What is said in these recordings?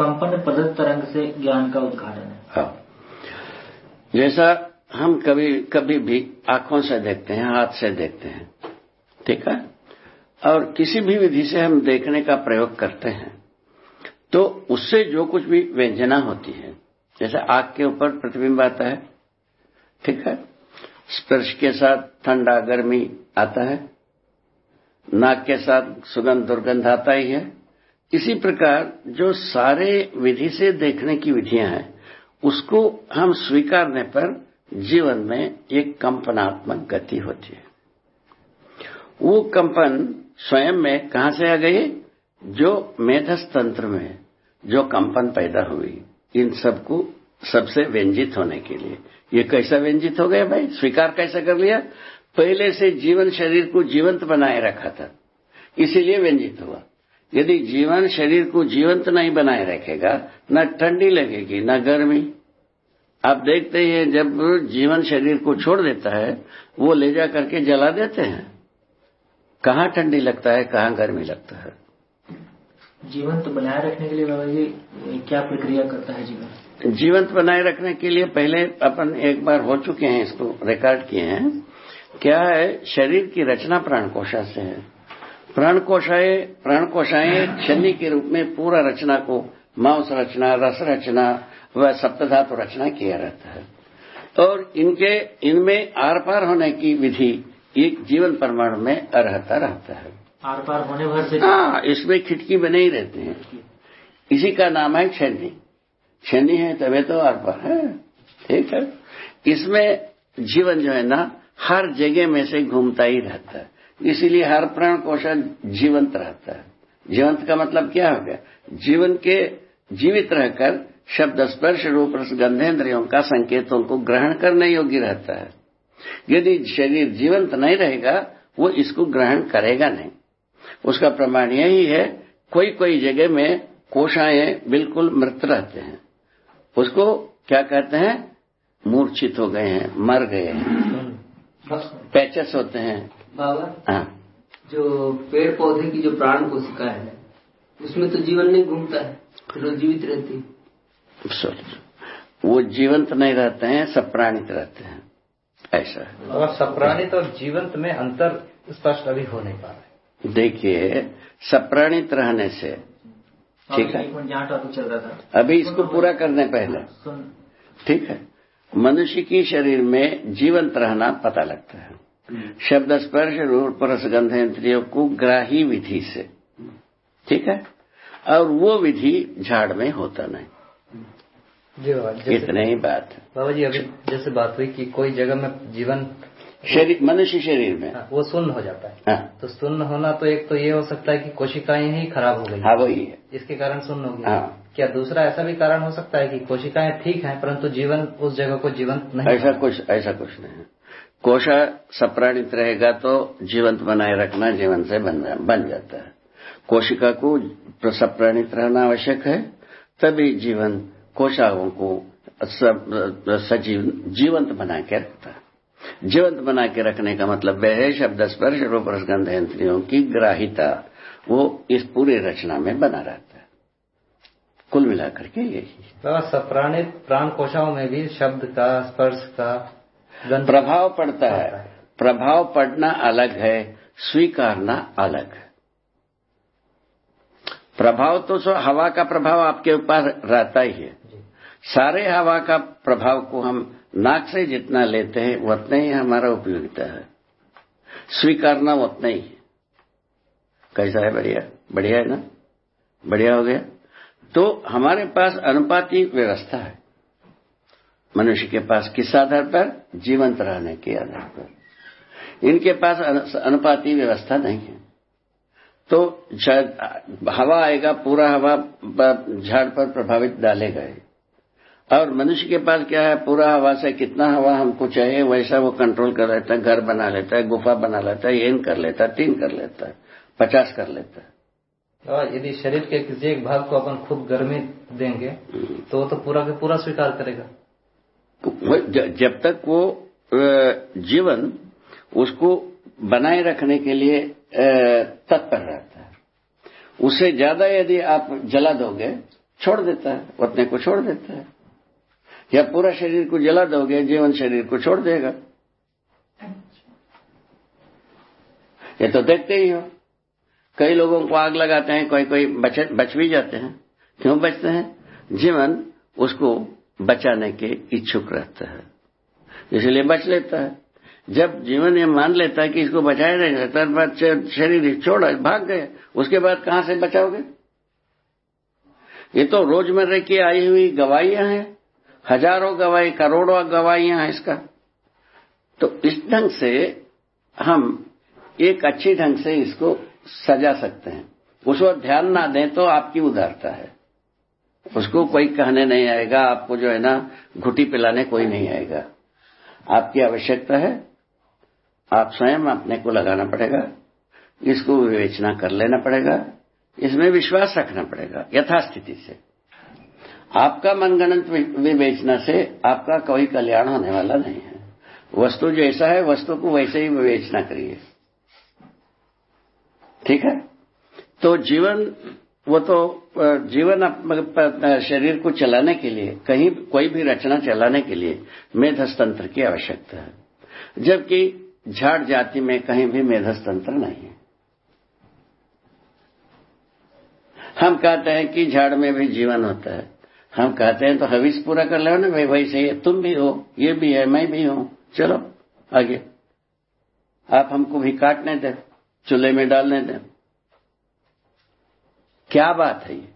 कंपन पद्धत तरंग से ज्ञान का उद्घाटन है। हाँ। जैसा हम कभी कभी भी आँखों से देखते हैं, हाथ से देखते हैं, ठीक है? और किसी भी विधि से हम देखने का प्रयोग करते हैं तो उससे जो कुछ भी व्यंजना होती है, जैसे आग के ऊपर प्रतिबिंब आता है, ठीक है? स्पर्श के साथ ठंडा गर्मी आता है, नाक के साथ सुगंध दुर्गंध आता ही है इसी प्रकार जो सारे विधि से देखने की विधियाँ हैं, उसको हम स्वीकारने पर जीवन में एक कंपनात्मक गति होती है। वो कंपन स्वयं में कहाँ से आ गई? जो मेधस तंत्र में, जो कंपन पैदा हुई, इन सबको सबसे व्यंजित होने के लिए। ये कैसा व्यंजित हो गया भाई? स्वीकार कैसा कर लिया? पहले से जीवन शरीर को जीवंत बनाए रखा था, इसीलिए व्यंजित हुआ। यदि जीवन शरीर को जीवंत नहीं बनाए रखेगा न ठंडी लगेगी न गर्मी। आप देखते हैं जब जीवन शरीर को छोड़ देता है वो ले जा करके जला देते हैं। कहाँ ठंडी लगता है कहाँ गर्मी लगता है? जीवंत तो बनाए रखने के लिए बाबा जी क्या प्रक्रिया करता है जीवन? जीवंत बनाए रखने के लिए पहले अपन एक बार हो चुके हैं इसको रिकॉर्ड किए हैं। क्या है शरीर की रचना प्राण कोशा से है। प्राण कोशाएँ प्राण कोशाएँ शनि के रूप में पूरा रचना को मांस रचना रस रचना व सप्तधातु रचना किया रहता है। और इनके इनमें आर पार होने की विधि एक जीवन परमाणु में अर्ता रहता है। आर पार होने भर से हाँ इसमें खिटकी बने ही रहते हैं। इसी का नाम है छन्नी छन्नी है तभी तो आर पार है। ठीक है? इसमें जीवन जो है ना हर जगह में से घूमता ही रहता है। इसीलिए हर प्राण कोशा जीवंत रहता है। जीवंत का मतलब क्या हो गया? जीवन के जीवित रहकर शब्द स्पर्श रूप गंधेन्द्रियों का संकेतों को ग्रहण करने योग्य रहता है। यदि शरीर जीवंत नहीं रहेगा वो इसको ग्रहण करेगा नहीं। उसका प्रमाण यही है कोई कोई जगह में कोशाएँ बिल्कुल मृत रहते हैं। उसको क्या कहते हैं? मूर्छित हो गए हैं मर गए हैं। पैचस होते हैं। बाबा हाँ। जो पेड़ पौधे की जो प्राण कोशिका है उसमें तो जीवन नहीं घूमता है फिर वो जीवित रहती है। सॉरी वो जीवंत नहीं रहते हैं सप्राणित रहते हैं। ऐसा है। और सप्राणित और जीवंत में अंतर स्पष्ट अभी हो नहीं पा रहा है। देखिए सप्राणित रहने से ठीक है? चल रहा था। अभी इसको पूरा करने पहले। ठीक है? मनुष्य की शरीर में जीवंत रहना पता लगता है। शब्द स्पर्श रूप परस इंद्रियों को ग्राही विधि से। ठीक है? और वो विधि झाड़ में होता नहीं। जी बाबा जैसे इतने ही बात है। बाबा जी अभी जैसे बात हुई कि कोई जगह में जीवन शरीर मनुष्य शरीर में। हाँ, वो सुन्न हो जाता है। हाँ। तो सुन्न होना तो एक तो ये हो सकता है कि कोशिकाएँ ही खराब हो गई। हाँ वही है। इसके कारण सुन्न हो गई हाँ। क्या दूसरा ऐसा भी कारण हो सकता है कि कोशिकाएँ ठीक हैं परंतु जीवन उस जगह को जीवंत नहीं ऐसा कुछ ऐसा कुछ नहीं है। कोशा सप्राणित रहेगा तो जीवंत बनाए रखना जीवन से बन, बन जाता है। कोशिका को सप्राणित रहना आवश्यक है तभी जीवन कोशाओं को सजीव जीवंत बना के रखता है। जीवंत बना के रखने का मतलब वह है शब्द स्पर्श रूप रसगंध इंद्रियों की ग्राहिता। वो इस पूरी रचना में बना रहता है। कुल मिलाकर के यही। बाबा सप्राणित प्राण कोशाओं में भी शब्द का स्पर्श का प्रभाव पड़ता है। प्रभाव पड़ना अलग है स्वीकारना अलग है। प्रभाव तो सो हवा का प्रभाव आपके ऊपर रहता ही है। सारे हवा का प्रभाव को हम नाक से जितना लेते हैं उतना ही हमारा उपयोगिता है। स्वीकारना उतना ही है। कैसा है? बढ़िया। बढ़िया है ना? बढ़िया हो गया। तो हमारे पास अनुपाती व्यवस्था है। मनुष्य के पास किस आधार पर? जीवंत रहने के आधार पर। इनके पास अनु- अनुपाती व्यवस्था नहीं है। तो हवा आएगा पूरा हवा झाड़ पर प्रभावित डालेगा ही। और मनुष्य के पास क्या है? पूरा हवा से कितना हवा हमको चाहिए वैसा वो कंट्रोल कर लेता है घर बना लेता है गुफा बना लेता है एन कर लेता है तीन कर लेता है पचास कर लेता है। और यदि शरीर के किसी एक भाग को अपन खूब गर्मी देंगे तो वो तो पूरा के पूरा स्वीकार करेगा। जब तक वो जीवन उसको बनाए रखने के लिए तत्पर रहता है। उससे ज़्यादा यदि आप जला दोगे छोड़ देता है उतने को छोड़ देता है। या पूरा शरीर को जला दोगे जीवन शरीर को छोड़ देगा। ये तो देखते ही हो। कई लोगों को आग लगाते हैं कोई कोई बच, बच भी जाते हैं। क्यों बचते हैं? जीवन उसको बचाने के इच्छुक रहता है। इसलिए बच लेता है। जब जीवन ये मान लेता है कि इसको बचाया नहीं जाता बाद शरीर छोड़ा, भाग गए उसके बाद कहाँ से बचाओगे? ये तो रोज़मर्रा की आई हुई गवाहियाँ हैं। हज़ारों गवाही, करोड़ों गवाहियाँ हैं इसका। तो इस ढंग से हम एक अच्छी ढंग से इसको सजा सकते हैं। उस वक्त ध्यान ना दें तो आपकी उदारता है। उसको कोई कहने नहीं आएगा, आपको जो है ना, घुटी पिलाने कोई नहीं आएगा। आपकी आवश्यकता है, आप स्वयं अपने को लगाना पड़ेगा, इसको विवेचना कर लेना पड़ेगा, इसमें विश्वास रखना पड़ेगा, यथास्थिति से। आपका मनगणत विवेचना से आपका कोई कल्याण होने वाला नहीं है। वस्तु जैसा है, वस्तु को वैसे ही विवेचना करिए। ठीक है? तो जीवन वो तो जीवन शरीर को चलाने के लिए, कहीं, कोई भी रचना चलाने के लिए मेधस्तंत्र की आवश्यकता है। जबकि झाड़ जाति में कहीं भी मेधस्तंत्र नहीं है। हम कहते हैं कि झाड़ में भी जीवन होता है। हम कहते हैं तो हविस पूरा कर लो ना, भाई वैसे ही। तुम भी हो, ये भी है, मैं भी हूँ। चलो, आगे। आप हमको भी काटने दें, चूल्हे में डालने दें। क्या बात है ये?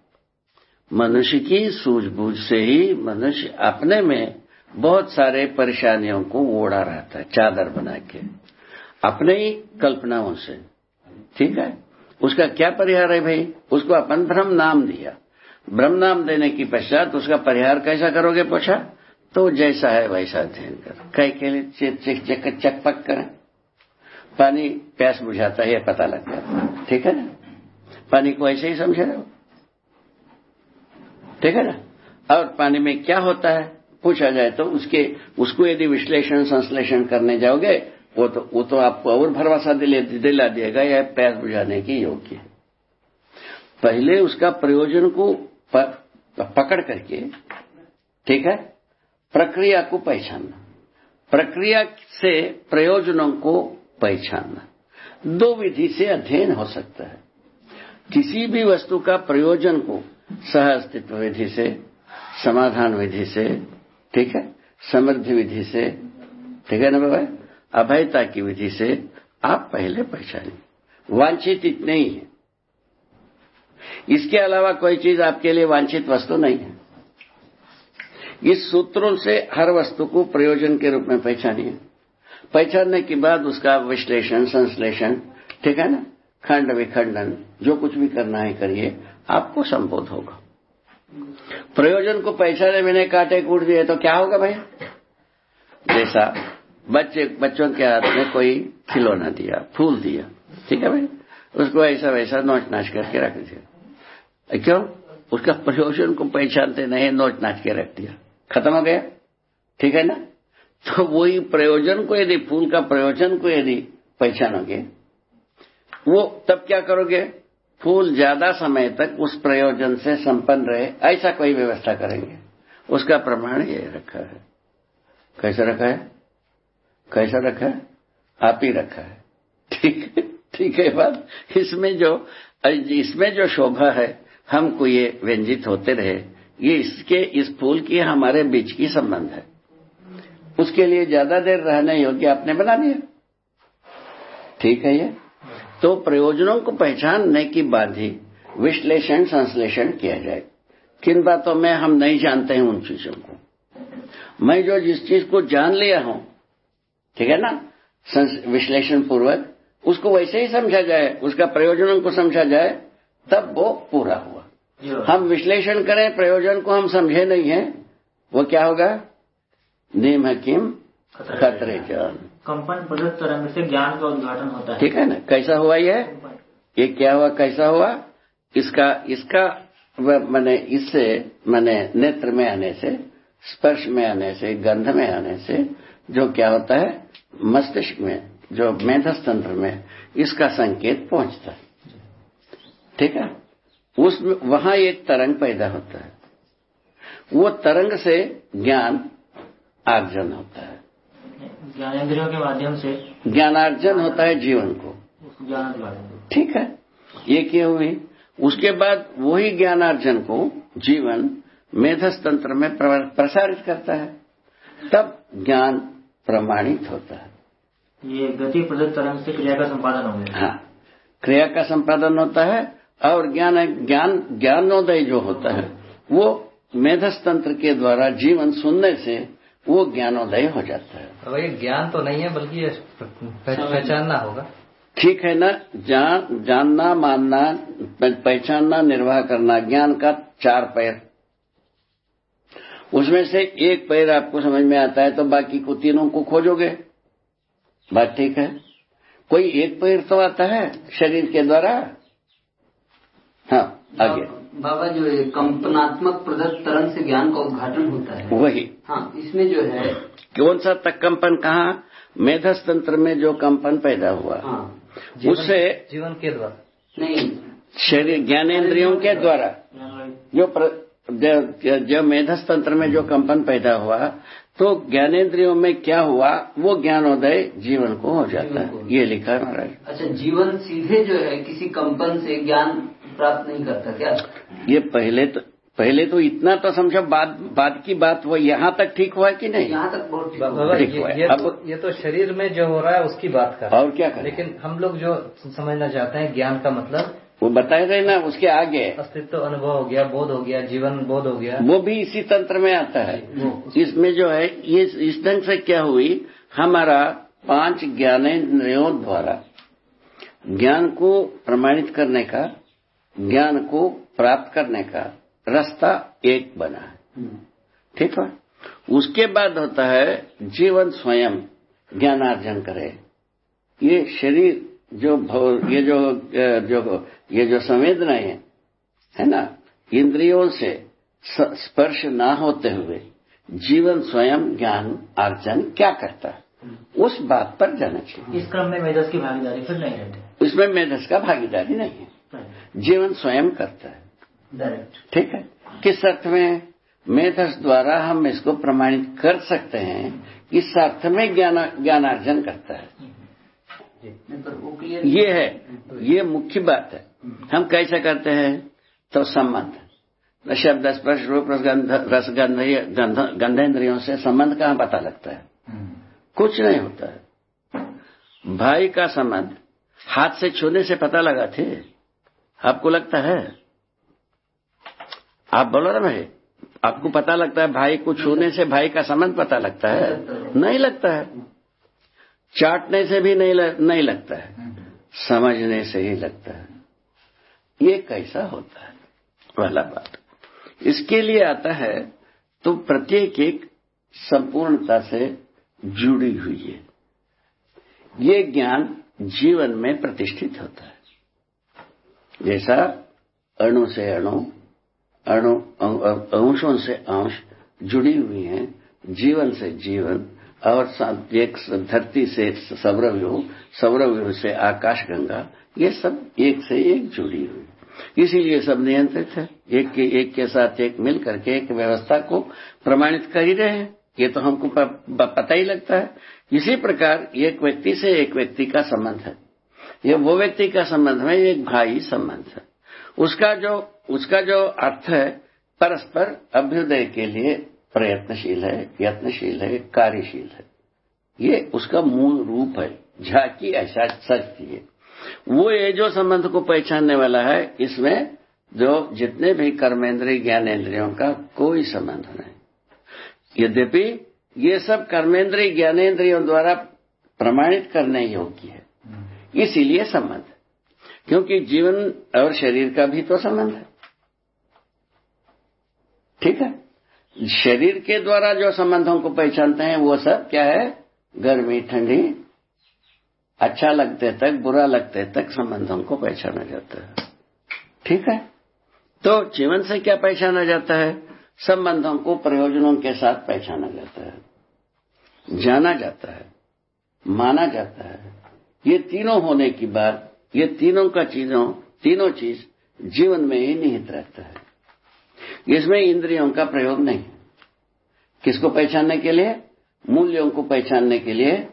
मनुष्य की सूझबूझ से ही मनुष्य अपने में बहुत सारे परेशानियों को ओढ़ा रहता है, चादर बना के। अपने ही कल्पनाओं से। ठीक है? उसका क्या परिहार है भाई? उसको अपन भ्रम नाम दिया। ब्रह्म नाम देने की पश्चात उसका परिहार कैसा करोगे पूछा? तो जैसा है वैसा अध्ययन कर। कई के लिए चक चकपक करें। पानी प्यास बुझाता है पता लग जाता ठीक है ना? पानी को ऐसे ही समझे रहे हो? ठीक है ना? और पानी में क्या होता है? पूछा जाए तो उसके, उसको यदि विश्लेषण, संश्लेषण करने जाओगे, वो तो वो तो आपको और भरवासा दिला देगा, यह प्यास बुझाने की योग्य है। पहले उसका प्रयोजन को पकड़ करके, ठीक है? प्रक्रिया को पहचानना। प्रक्रिया से प्रयोजनों को पहचानना। दो विधि से अध्ययन हो सकता है। किसी भी वस्तु का प्रयोजन को सह अस्तित्व विधि से, समाधान विधि से, ठीक है? समृद्धि विधि से, ठीक है ना बाबा? अभयता की विधि से आप पहले पहचानिए। वांछित इतने ही है। इसके अलावा कोई चीज़ आपके लिए वांछित वस्तु नहीं है। इस सूत्रों से हर वस्तु को प्रयोजन के रूप में पहचानिए। पहचानने के बाद उसका विश्लेषण, संश्लेषण, ठीक है ना? खंड विखंडन, जो कुछ भी करना है करिए, आपको संबोध होगा। प्रयोजन को पैसा पहचाने मैंने काटे कूट दिए तो क्या होगा भाई जैसा बच्चे, बच्चों के हाथ में कोई खिलौना दिया, फूल दिया, ठीक है भाई उसको ऐसा वैसा नोच नाच करके रख दिया। क्यों? उसका प्रयोजन को पहचानते नहीं नोच नाच के रख दिया। खत्म हो गया। ठीक है ना? तो वही प्रयोजन को यदि, फूल का प्रयोजन को यदि पहचानोगे वो तब क्या करोगे? फूल ज़्यादा समय तक उस प्रयोजन से संपन्न रहे, ऐसा कोई व्यवस्था करेंगे। उसका प्रमाण ये रखा है। कैसे रखा है? कैसा रखा है? आप ही रखा है। ठीक ठीक है बात। इसमें जो इसमें जो शोभा है, हमको ये व्यंजित होते रहे। ये इसके, इस फूल की हमारे बीच की संबंध है। उसके लिए ज़्यादा देर रहने योग्य आपने बना दिया। ठीक है ये? तो प्रयोजनों को पहचानने की बाद ही विश्लेषण संश्लेषण किया जाए। किन बातों में हम नहीं जानते हैं उन चीज़ों को। मैं जो जिस चीज़ को जान लिया हूँ ठीक है ना विश्लेषण पूर्वक उसको वैसे ही समझा जाए उसका प्रयोजनों को समझा जाए तब वो पूरा हुआ। हम विश्लेषण करें प्रयोजन को हम समझे नहीं है वो क्या होगा? नीम हकीम खतरे जान। कंपन पदक तरंग से ज्ञान का उद्घाटन होता है। ठीक है ना? कैसा हुआ ये? ये क्या हुआ? कैसा हुआ? इसका इसका मैंने इससे, मैंने नेत्र में आने से, स्पर्श में आने से, गंध में आने से, जो क्या होता है? मस्तिष्क में, जो मेधस्तंत्र में, इसका संकेत पहुँचता है। ठीक है? उस, वहाँ एक तरंग पैदा होता है। वो तरंग से ज्ञान आर्जन होता है। ज्ञानेन्द्रियों के माध्यम से ज्ञानार्जन होता है जीवन को। ज्ञान ठीक है। ये क्या हुई उसके बाद वही ज्ञानार्जन को जीवन मेधस तंत्र में प्रसारित करता है। तब ज्ञान प्रमाणित होता है। ये गति प्रदत्त तरंग से क्रिया का संपादन हो गया हाँ। क्रिया का संपादन होता है और ज्ञान ज्ञान ज्ञानोदय जो होता है वो मेधस तंत्र के द्वारा जीवन सुनने से वो ज्ञानोदय हो जाता है। अब ये ज्ञान तो नहीं है बल्कि ये पहचानना होगा। ठीक है ना? जान जानना मानना पहचानना निर्वाह करना ज्ञान का चार पैर। उसमें से एक पैर आपको समझ में आता है तो बाकी को तीनों को खोजोगे। बात ठीक है? कोई एक पैर तो आता है शरीर के द्वारा? हाँ आगे। बाबा जो है कंपनात्मक प्रदत्त तरंग से ज्ञान का उद्घाटन होता है। वही। हाँ इसमें जो है कौन सा तक कंपन कहा? मेधस तंत्र में जो कंपन पैदा हुआ। हाँ जीवन- उससे जीवन के द्वारा। नहीं। शरीर ज्ञानेन्द्रियों के द्वारा। जो प्र, जो, जो मेधस तंत्र में जो कंपन पैदा हुआ तो ज्ञानेन्द्रियों में क्या हुआ? वो ज्ञानोदय जीवन को हो जाता है। ये लिखा है महाराज। अच्छा जीवन सीधे जो है किसी कंपन से ज्ञान प्राप्त नहीं करता क्या? ये पहले तो पहले तो इतना तो समझो बाद बाद की बात वो यहाँ तक ठीक हुआ कि नहीं? यहाँ तक बहुत ठीक हो ये, हुआ है। ये, अब- तो, ये तो शरीर में जो हो रहा है उसकी बात कर और क्या करें? लेकिन हम लोग जो समझना चाहते हैं ज्ञान का मतलब वो बताए गए ना उसके आगे। अस्तित्व अनुभव हो गया बोध हो गया जीवन बोध हो गया। वो भी इसी तंत्र में आता है। इसमें जो है ये इस ढंग से क्या हुई? हमारा पाँच ज्ञानेन्द्रियों द्वारा ज्ञान को प्रमाणित करने का ज्ञान को प्राप्त करने का रास्ता एक बना है। ठीक है? उसके बाद होता है जीवन स्वयं ज्ञानार्जन करे। ये शरीर जो ये जो जो ये जो संवेदनाएँ हैं है ना? इंद्रियों से स्पर्श ना होते हुए जीवन स्वयं ज्ञान अर्जन क्या करता है? उस बात पर जाना चाहिए। इस क्रम में मेधस की भागीदारी फिर नहीं रहती। इसमें मेधस का भागीदारी नहीं है। जीवन स्वयं करता है। डायरेक्ट ठीक है? किस अर्थ में? मेधस द्वारा हम इसको प्रमाणित कर सकते हैं इस अर्थ में ज्ञान ज्ञानार्जन करता है। क्लियर ये है। ये मुख्य बात है। हम कैसे करते हैं? तो संबंध। शब्द स्पर्श रूप रसगंध रसगंध ये गंध- गंधेंद्रियों से संबंध कहाँ पता लगता है? कुछ नहीं होता है। भाई का संबंध। हाथ से छूने से पता लगा थे? आपको लगता है? आप बोलो ना भाई। आपको पता लगता है भाई को छूने से भाई का संबंध पता लगता है? नहीं लगता है। चाटने से भी नहीं लग, नहीं लगता है। समझने से ही लगता है। ये कैसा होता है? पहला बात। इसके लिए आता है तो प्रत्येक एक संपूर्णता से जुड़ी हुई है। ये ज्ञान जीवन में प्रतिष्ठित होता है। जैसा अणु से अणु अणु अंशों से अंश जुड़ी हुई हैं, जीवन से जीवन, और एक धरती से सौरव्यूह सौरव्यूह से आकाश गंगा, ये सब एक से एक जुड़ी हुई इसीलिए सब नियंत्रित है। एक के एक के साथ एक मिल करके एक व्यवस्था को प्रमाणित कर ही रहे हैं। ये तो हमको पता ही लगता है। इसी प्रकार एक व्यक्ति से एक व्यक्ति का संबंध है। ये वो व्यक्ति का संबंध में एक भाई संबंध है। उसका जो उसका जो अर्थ है, परस्पर अभ्युदय के लिए प्रयत्नशील है, यत्नशील है, कार्यशील है। ये उसका मूल रूप है, झाकी ऐसा सच है वो ये जो संबंध को पहचानने वाला है, इसमें जो जितने भी कर्मेंद्रिय ज्ञानेन्द्रियों का कोई संबंध नहीं। यद्यपि ये सब कर्मेंद्रिय ज्ञानेन्द्रियों द्वारा प्रमाणित करने योग्य है इसीलिए संबंध क्योंकि जीवन और शरीर का भी तो संबंध है। ठीक है? शरीर के द्वारा जो संबंधों को पहचानते हैं, वो सब क्या है? गर्मी, ठंडी अच्छा लगते तक, बुरा लगते तक संबंधों को पहचाना जाता है। ठीक है? तो जीवन से क्या पहचाना जाता है? संबंधों को प्रयोजनों के साथ पहचाना जाता है। जाना जाता है। माना जाता है। ये तीनों होने की बात, ये तीनों का चीज़ों, तीनों चीज़ जीवन में ही निहित रहता है। इसमें इंद्रियों का प्रयोग नहीं। है किसको पहचानने के लिए? मूल्यों को पहचानने के लिए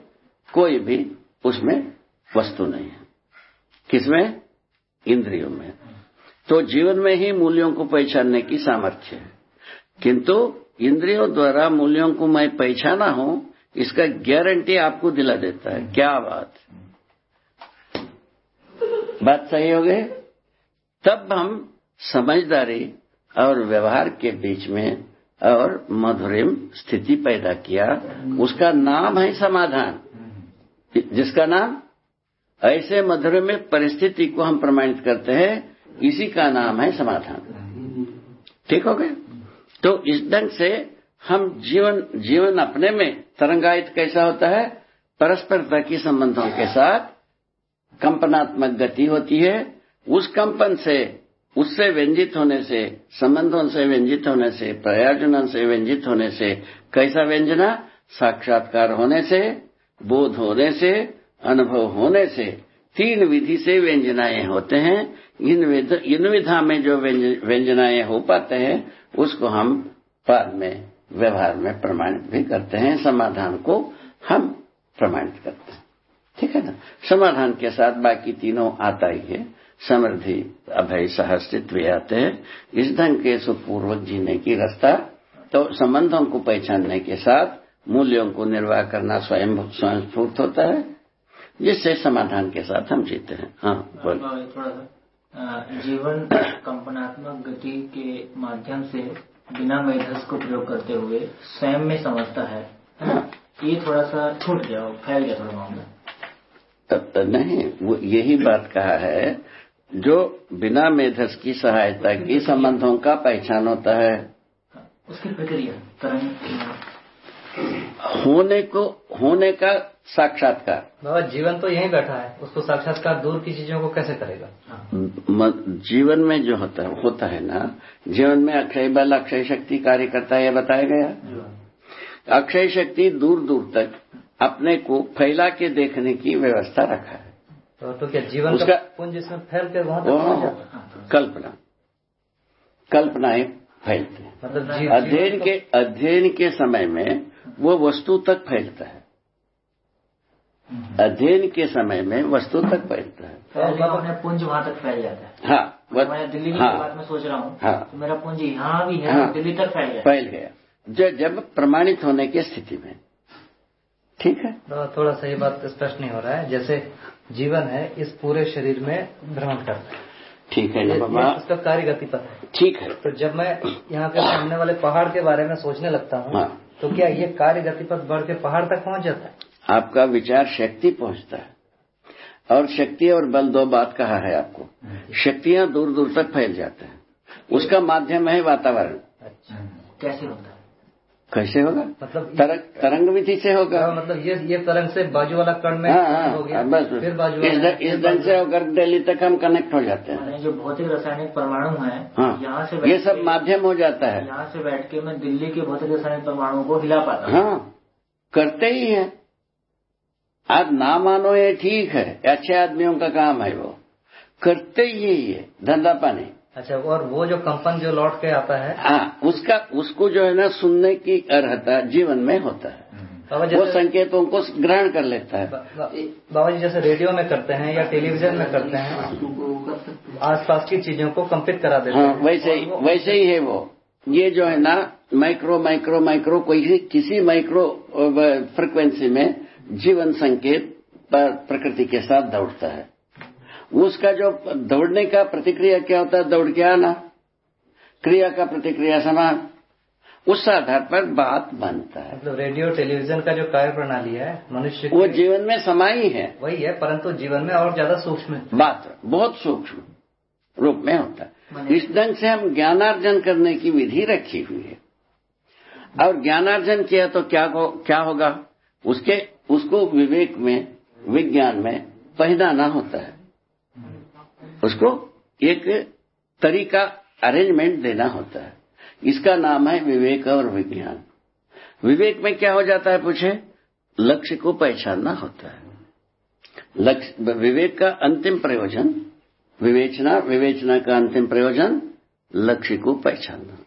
कोई भी उसमें वस्तु नहीं है। किसमें? इंद्रियों में। तो जीवन में ही मूल्यों को पहचानने की सामर्थ्य है। किंतु इंद्रियों द्वारा मूल्यों को मैं पहचाना हूँ, इसका गारंटी आपको दिला देता है। क्या बात? बात सही हो गई? तब हम समझदारी और व्यवहार के बीच में और मधुरिम स्थिति पैदा किया। उसका नाम है समाधान। जिसका नाम? ऐसे मधुर में परिस्थिति को हम प्रमाणित करते हैं। इसी का नाम है समाधान। ठीक हो गया? तो इस ढंग से हम जीवन जीवन अपने में तरंगायित कैसा होता है? परस्परता की संबंधों के साथ कंपनात्मक गति होती है उस कंपन से उससे व्यंजित होने से संबंधों से व्यंजित होने से प्रयोजनों से व्यंजित होने से कैसा व्यंजना? साक्षात्कार होने से बोध होने से अनुभव होने से तीन विधि से व्यंजनाएँ होते हैं। इन विध, इन विधा में जो व्यंजनाएँ हो पाते हैं उसको हम बाद में व्यवहार में प्रमाणित भी करते हैं समाधान को हम प्रमाणित करते हैं। ठीक है ना? समाधान के साथ बाकी तीनों आता ही है। समृद्धि, अभय सहस्तित्व आते हैं। इस ढंग के सुखपूर्वक जीने की रास्ता तो संबंधों को पहचानने के साथ मूल्यों को निर्वाह करना स्वयं स्वयं स्फूर्त होता है। जिससे समाधान के साथ हम जीते हैं। हाँ बोल। जीवन कंपनात्मक गति के माध्यम से बिना मेधस को प्रयोग करते हुए स्वयं में समझता है ये थोड़ा सा छूट गया, फैल गया थोड़ा मामला। नहीं। वो यही बात कहा है जो बिना मेधस की सहायता की संबंधों का पहचान होता है। उसकी प्रक्रिया होने को होने का साक्षात्कार। बाबा जीवन तो यहीं बैठा है उसको साक्षात्कार दूर की चीज़ों को कैसे करेगा? जीवन में जो होता है होता है ना जीवन में अक्षय बल अक्षय शक्ति कार्य करता है यह बताया गया। अक्षय शक्ति दूर दूर तक अपने को फैला के देखने की व्यवस्था रखा है। तो, तो क्या जीवन उसका पुंज इसमें फैल के वहाँ कल्पना कल्पनाएँ फैलते हैं। मतलब अध्ययन के अध्ययन के समय में वो वस्तु तक फैलता है। अध्ययन के समय में वस्तु तक फैलता है। अपने पुंज वहाँ तक फैल जाता है। हाँ मैं दिल्ली की हाँ, बात में सोच रहा हूँ। हाँ, तो मेरा पुंज यहाँ भी है हाँ, दिल्ली तक फैल गया। फैल गया। जो जब प्रमाणित होने की स्थिति में ठीक है। थोड़ा सा ये बात स्पष्ट नहीं हो रहा है। जैसे जीवन है इस पूरे शरीर में भ्रमण करता है। ठीक है बाबा? उसका कार्य गतिपथ है। ठीक है। तो जब मैं यहाँ के सामने वाले पहाड़ के बारे में सोचने लगता हूँ हाँ। तो क्या ये कार्य गति गतिपथ बढ़ के पहाड़ तक पहुँच जाता है? आपका विचार शक्ति पहुँचता है। और शक्ति और बल दो बात कहा है आपको। शक्तियाँ दूर दूर तक फैल जाते हैं। उसका माध्यम है वातावरण। अच्छा। कैसे होता है? कैसे होगा? मतलब तरंग तरंग विधि से होगा। हाँ, मतलब ये ये तरंग से बाजू वाला कण में हाँ हाँ हो गया हाँ, बस फिर बाजू इस वाला ढंग- इस ढंग से होकर दिल्ली तक हम कनेक्ट हो जाते हैं। जो भौतिक रासायनिक परमाणु है हाँ। यहाँ से ये सब माध्यम हो जाता है। यहाँ से बैठ के मैं दिल्ली के भौतिक रासायनिक परमाणुओं को हिला पाता हूँ। हाँ करते ही है। आप ना मानो ये ठीक है अच्छे आदमियों का काम है वो। करते ही यही है धंधा पानी। अच्छा और वो जो कंपन जो लौट के आता है हाँ उसका उसको जो है ना सुनने की अर्हता जीवन में होता है। वो संकेतों को ग्रहण कर लेता है। बाबा जी जैसे रेडियो में करते हैं या टेलीविज़न में करते हैं हैं आसपास की चीज़ों को कंपित करा देते हाँ हैं। वैसे ही वैसे ही है वो। ये जो है ना माइक्रो माइक्रो माइक्रो कोई किसी माइक्रो फ्रिक्वेंसी में जीवन संकेत पर प्रकृति के साथ दौड़ता है। उसका जो दौड़ने का प्रतिक्रिया क्या होता है? दौड़ के आना। क्रिया का प्रतिक्रिया समान। उस आधार पर बात बनता है। मतलब रेडियो टेलीविज़न का जो कार्य प्रणाली है मनुष्य वो जीवन में समाई है। वही है परंतु जीवन में और ज़्यादा सूक्ष्म बात बहुत सूक्ष्म रूप में होता है। इस ढंग से हम ज्ञानार्जन करने की विधि रखी हुई है। और ज्ञानार्जन किया तो क्या हो, क्या होगा? उसके उसको विवेक में विज्ञान में पहनाना होता है। उसको एक तरीका अरेंजमेंट देना होता है। इसका नाम है विवेक और विज्ञान। विवेक में क्या हो जाता है पूछे? लक्ष्य को पहचानना होता है। लक्ष्य, विवेक का अंतिम प्रयोजन, विवेचना विवेचना का अंतिम प्रयोजन, लक्ष्य को पहचानना।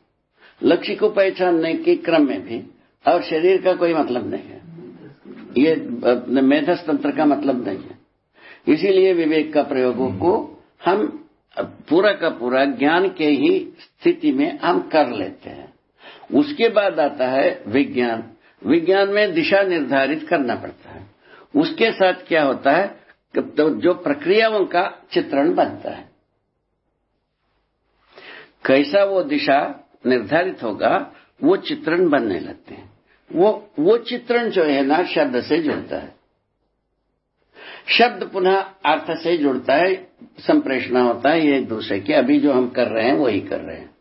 लक्ष्य को पहचानने के क्रम में भी, और शरीर का कोई मतलब नहीं है। ये मेधस तंत्र का मतलब नहीं है। इसीलिए विवेक का प्रयोगों को हम पूरा का पूरा ज्ञान के ही स्थिति में हम कर लेते हैं। उसके बाद आता है विज्ञान। विज्ञान में दिशा निर्धारित करना पड़ता है। उसके साथ क्या होता है तो जो प्रक्रियाओं का चित्रण बनता है। कैसा वो दिशा निर्धारित होगा, वो चित्रण बनने लगते हैं। वो वो चित्रण जो है ना, शब्द से जुड़ता है। शब्द पुनः अर्थ से जुड़ता है, संप्रेषणा होता है ये एक दूसरे के। अभी जो हम कर रहे हैं, वही कर रहे हैं।